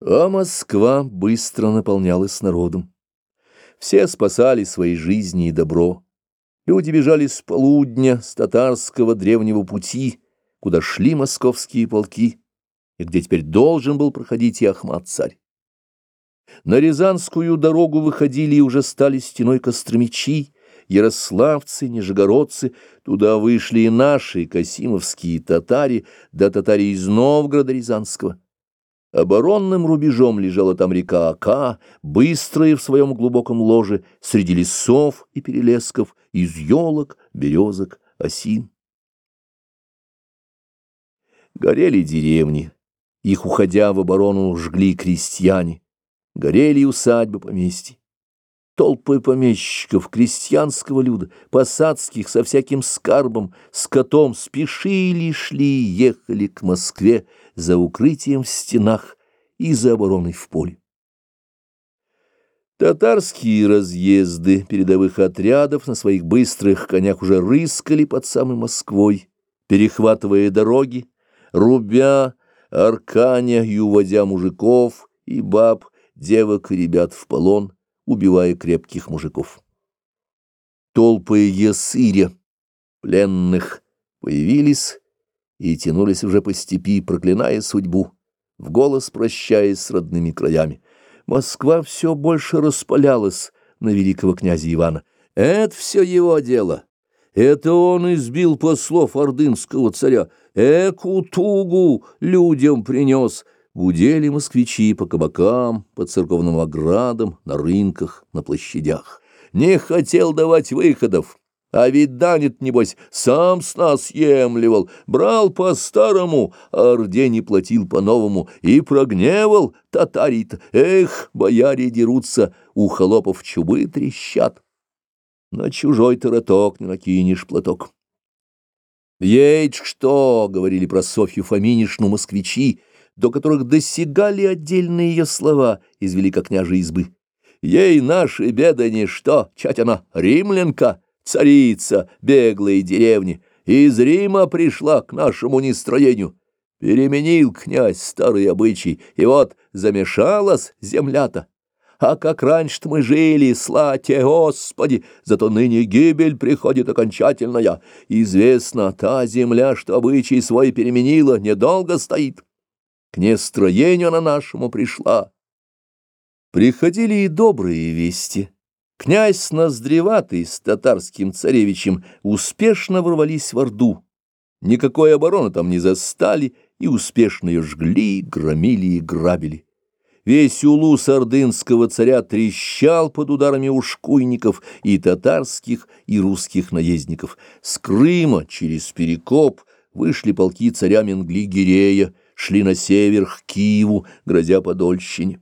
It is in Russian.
А Москва быстро наполнялась народом. Все спасали свои жизни и добро. Люди бежали с полудня, с татарского древнего пути, куда шли московские полки, и где теперь должен был проходить и Ахмат-царь. На Рязанскую дорогу выходили и уже стали стеной костромичи, ярославцы, нижегородцы, туда вышли и наши касимовские татари, да татари из Новгорода Рязанского. Оборонным рубежом лежала там река Ака, быстрая в своем глубоком ложе, среди лесов и перелесков, из елок, березок, осин. Горели деревни, их, уходя в оборону, жгли крестьяне, горели усадьбы поместья. Толпы помещиков, крестьянского люда, посадских со всяким скарбом, с котом спешили, шли, ехали к Москве за укрытием в стенах и за обороной в поле. Татарские разъезды передовых отрядов на своих быстрых конях уже рыскали под самой Москвой, перехватывая дороги, рубя, арканя и уводя мужиков и баб, девок и ребят в полон, убивая крепких мужиков. Толпы ясыря, пленных, появились и тянулись уже по степи, проклиная судьбу, в голос прощаясь с родными краями. Москва все больше распалялась на великого князя Ивана. Это все его дело. Это он избил послов ордынского царя. Эку тугу людям принес — Гудели москвичи по кабакам, по церковным оградам, на рынках, на площадях. Не хотел давать выходов, а ведь данет, небось, сам с нас емливал, брал по-старому, а Орде не платил по-новому и прогневал татарит. Эх, бояре дерутся, у холопов чубы трещат. На чужой ты роток не накинешь платок. «Едь что!» — говорили про Софью Фоминишну москвичи, до которых досягали отдельные ее слова из великокняжей избы. Ей наши беды ничто, чать она римлянка, царица беглой деревни, из Рима пришла к нашему нестроению. Переменил князь старый обычай, и вот замешалась земля-то. А как раньше-то мы жили, слате, Господи, зато ныне гибель приходит окончательная. Известно, та земля, что обычай свой переменила, недолго стоит к нестроению она нашему пришла. Приходили и добрые вести. Князь Ноздреватый с татарским царевичем успешно ворвались в Орду. Никакой обороны там не застали, и успешно ее жгли, громили и грабили. Весь улус ордынского царя трещал под ударами ушкуйников и татарских, и русских наездников. С Крыма через Перекоп вышли полки царя Менгли-Гирея, шли на север к Киеву, грозя Подольщине.